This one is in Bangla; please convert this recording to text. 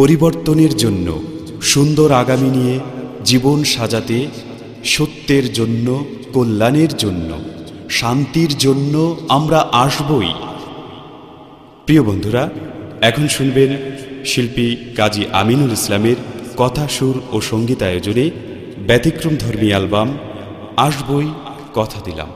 পরিবর্তনের জন্য সুন্দর আগামী নিয়ে জীবন সাজাতে, সত্যের জন্য, কল্যাণের জন্য, শান্তির জন্য আমরা আসবই। প্রিয় বন্ধুরা, এখন শুনবেন শিল্পী কাজী আমিনুল ইসলামের কথা, সুর ও সংগীত আয়োজনে ব্যতিক্রম ধর্মী অ্যালবাম, আসবই কথা দিলাম।